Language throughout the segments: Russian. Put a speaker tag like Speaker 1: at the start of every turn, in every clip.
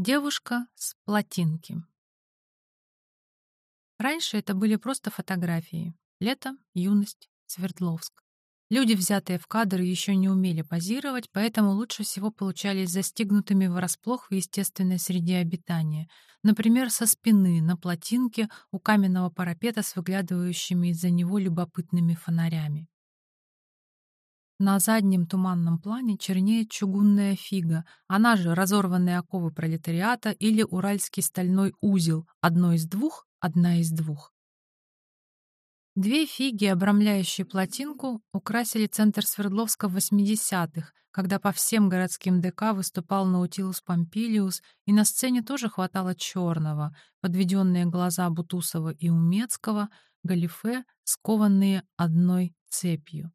Speaker 1: Девушка с плотинки. Раньше это были просто фотографии. Лето, юность, Свердловск. Люди, взятые в кадр, еще не умели позировать, поэтому лучше всего получались застигнутыми врасплох в естественной среде обитания. Например, со спины, на плотинке, у каменного парапета с выглядывающими из-за него любопытными фонарями. На заднем туманном плане чернеет чугунная фига, она же разорванные оковы пролетариата или уральский стальной узел, одно из двух, одна из двух. Две фиги, обрамляющие плотинку, украсили центр Свердловска в 80-х, когда по всем городским ДК выступал Наутилус Помпилиус, и на сцене тоже хватало черного, подведенные глаза Бутусова и Умецкого, галифе, скованные одной цепью.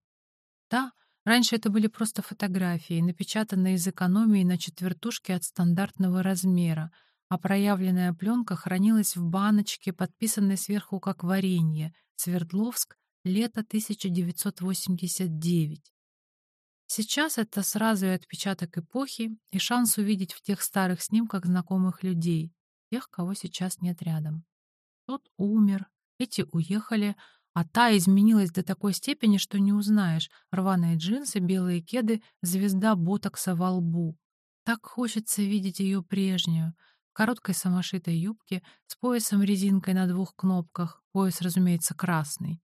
Speaker 1: Да, раньше это были просто фотографии, напечатанные из экономии на четвертушке от стандартного размера, а проявленная пленка хранилась в баночке, подписанной сверху как варенье, Свердловск, лето 1989. Сейчас это сразу и отпечаток эпохи, и шанс увидеть в тех старых снимках знакомых людей, тех, кого сейчас нет рядом. Тот умер, эти уехали, а та изменилась до такой степени, что не узнаешь. Рваные джинсы, белые кеды, звезда ботокса во лбу. Так хочется видеть ее прежнюю, короткой самошитой юбке, с поясом-резинкой на двух кнопках, пояс, разумеется, красный.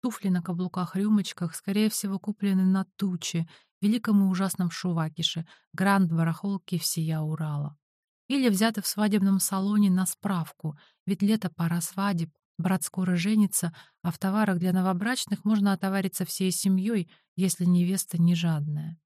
Speaker 1: Туфли на каблуках-рюмочках, скорее всего, куплены на туче, великом и ужасном Шувакише, гранд-барахолке всея Урала. Или взяты в свадебном салоне на справку, ведь лето пора свадеб, брат скоро женится, а в товарах для новобрачных можно отовариться всей семьей, если невеста не жадная.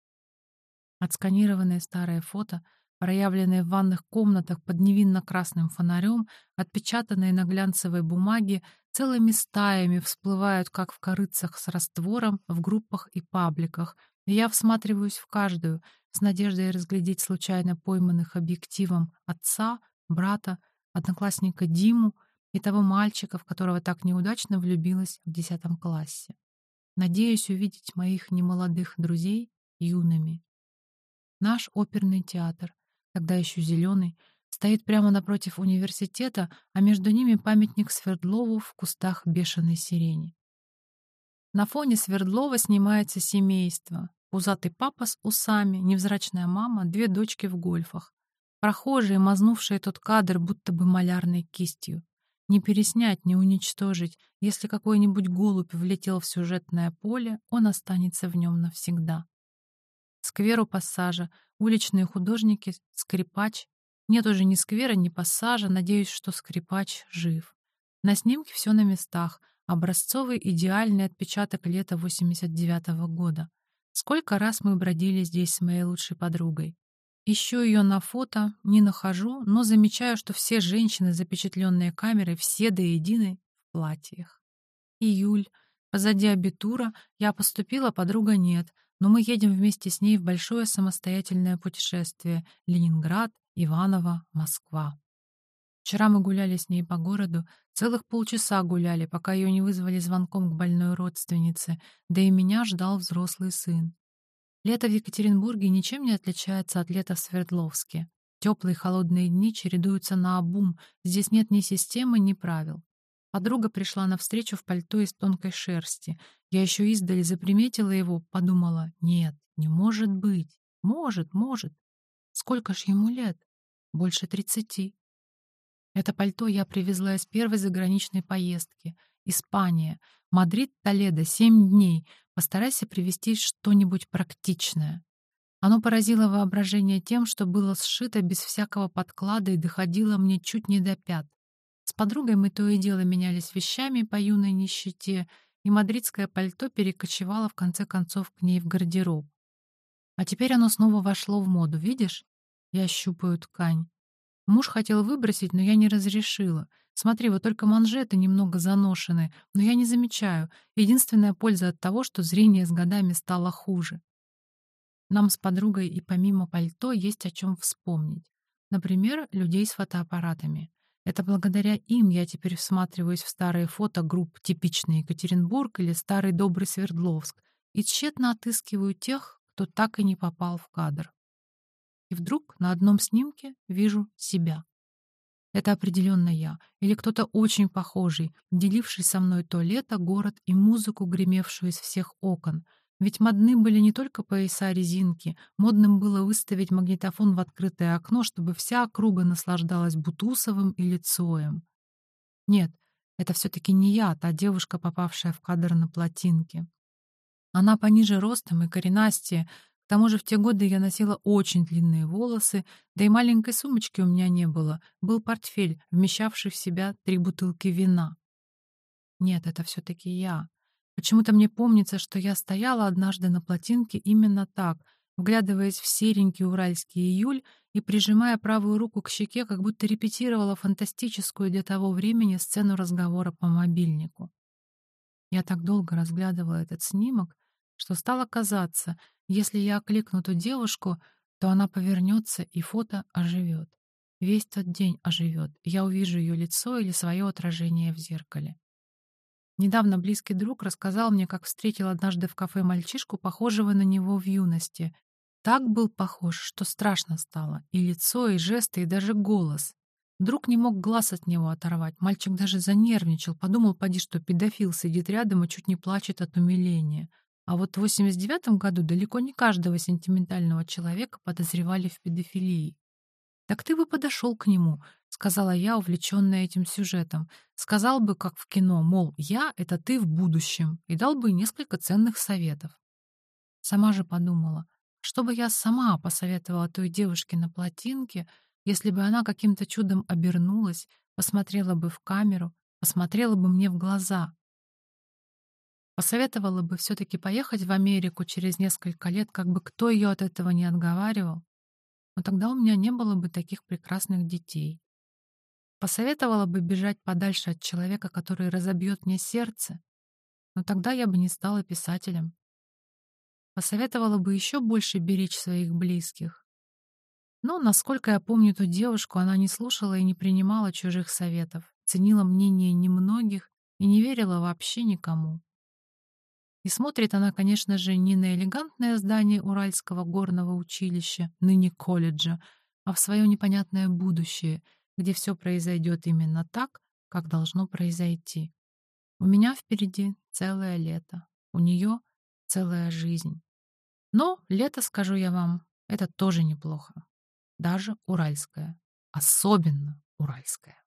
Speaker 1: Отсканированное старое фото — проявленные в ванных комнатах под невинно-красным фонарем, отпечатанные на глянцевой бумаге, целыми стаями всплывают, как в корыцах с раствором, в группах и пабликах. И я всматриваюсь в каждую, с надеждой разглядеть случайно пойманных объективом отца, брата, одноклассника Диму и того мальчика, в которого так неудачно влюбилась в десятом классе. Надеюсь увидеть моих немолодых друзей юными. Наш оперный театр — тогда еще зеленый, стоит прямо напротив университета, а между ними памятник Свердлову в кустах бешеной сирени. На фоне Свердлова снимается семейство. Пузатый папа с усами, невзрачная мама, две дочки в гольфах. Прохожие, мазнувшие тот кадр будто бы малярной кистью. Не переснять, не уничтожить. Если какой-нибудь голубь влетел в сюжетное поле, он останется в нем навсегда. Сквер у пассажа, уличные художники, скрипач. Нет уже ни сквера, ни пассажа, надеюсь, что скрипач жив. На снимке все на местах, образцовый идеальный отпечаток лета 89 -го года. Сколько раз мы бродили здесь с моей лучшей подругой. Ищу ее на фото, не нахожу, но замечаю, что все женщины, запечатленные камерой, все до единой в платьях. Июль. Позади абитура. Я поступила, подруга нет но мы едем вместе с ней в большое самостоятельное путешествие — Ленинград, Иваново, Москва. Вчера мы гуляли с ней по городу, целых полчаса гуляли, пока ее не вызвали звонком к больной родственнице, да и меня ждал взрослый сын. Лето в Екатеринбурге ничем не отличается от лета в Свердловске. Теплые и холодные дни чередуются на обум, здесь нет ни системы, ни правил. Подруга пришла навстречу в пальто из тонкой шерсти. Я еще издали заприметила его, подумала, нет, не может быть. Может, может. Сколько ж ему лет? Больше тридцати. Это пальто я привезла из первой заграничной поездки. Испания. Мадрид, Толедо, семь дней. Постарайся привезти что-нибудь практичное. Оно поразило воображение тем, что было сшито без всякого подклада и доходило мне чуть не до пят. С подругой мы то и дело менялись вещами по юной нищете, и мадридское пальто перекочевало в конце концов к ней в гардероб. А теперь оно снова вошло в моду, видишь? Я щупаю ткань. Муж хотел выбросить, но я не разрешила. Смотри, вот только манжеты немного заношены, но я не замечаю. Единственная польза от того, что зрение с годами стало хуже. Нам с подругой и помимо пальто есть о чем вспомнить. Например, людей с фотоаппаратами. Это благодаря им я теперь всматриваюсь в старые фото групп «Типичный Екатеринбург» или «Старый добрый Свердловск» и тщетно отыскиваю тех, кто так и не попал в кадр. и вдруг на одном снимке вижу себя. Это определенно я, или кто-то очень похожий, деливший со мной то лето, город и музыку, гремевшую из всех окон. Ведь модны были не только пояса резинки, модным было выставить магнитофон в открытое окно, чтобы вся округа наслаждалась Бутусовым или Цоем. Нет, это все-таки не я, а та девушка, попавшая в кадр на плотинке. Она пониже ростом и коренастее, к тому же в те годы я носила очень длинные волосы, да и маленькой сумочки у меня не было. Был портфель, вмещавший в себя три бутылки вина. Нет, это все-таки я. Почему-то мне помнится, что я стояла однажды на плотинке именно так, вглядываясь в серенький уральский июль и прижимая правую руку к щеке, как будто репетировала фантастическую для того времени сцену разговора по мобильнику. Я так долго разглядывала этот снимок, что стало казаться, если я окликну ту девушку, то она повернется, и фото оживет. Весь тот день оживет, я увижу ее лицо или свое отражение в зеркале. Недавно близкий друг рассказал мне, как встретил однажды в кафе мальчишку, похожего на него в юности. Так был похож, что страшно стало. И лицо, и жесты, и даже голос. Друг не мог глаз от него оторвать. Мальчик даже занервничал, подумал, поди, что педофил сидит рядом и чуть не плачет от умиления. А вот в 89 году далеко не каждого сентиментального человека подозревали в педофилии. «Так ты бы подошел к нему», — сказала я, увлеченная этим сюжетом. «Сказал бы, как в кино, мол, я — это ты в будущем, и дал бы несколько ценных советов». Сама же подумала, что бы я сама посоветовала той девушке на плотинке, если бы она каким-то чудом обернулась, посмотрела бы в камеру, посмотрела бы мне в глаза. Посоветовала бы все-таки поехать в Америку через несколько лет, как бы кто ее от этого не отговаривал. Но тогда у меня не было бы таких прекрасных детей. Посоветовала бы бежать подальше от человека, который разобьет мне сердце, но тогда я бы не стала писателем. Посоветовала бы еще больше беречь своих близких. Но, насколько я помню ту девушку, она не слушала и не принимала чужих советов, ценила мнение немногих и не верила вообще никому. И смотрит она, конечно же, не на элегантное здание Уральского горного училища, ныне колледжа, а в свое непонятное будущее, где все произойдет именно так, как должно произойти. У меня впереди целое лето, у нее целая жизнь. Но лето, скажу я вам, это тоже неплохо. Даже уральское. Особенно уральское.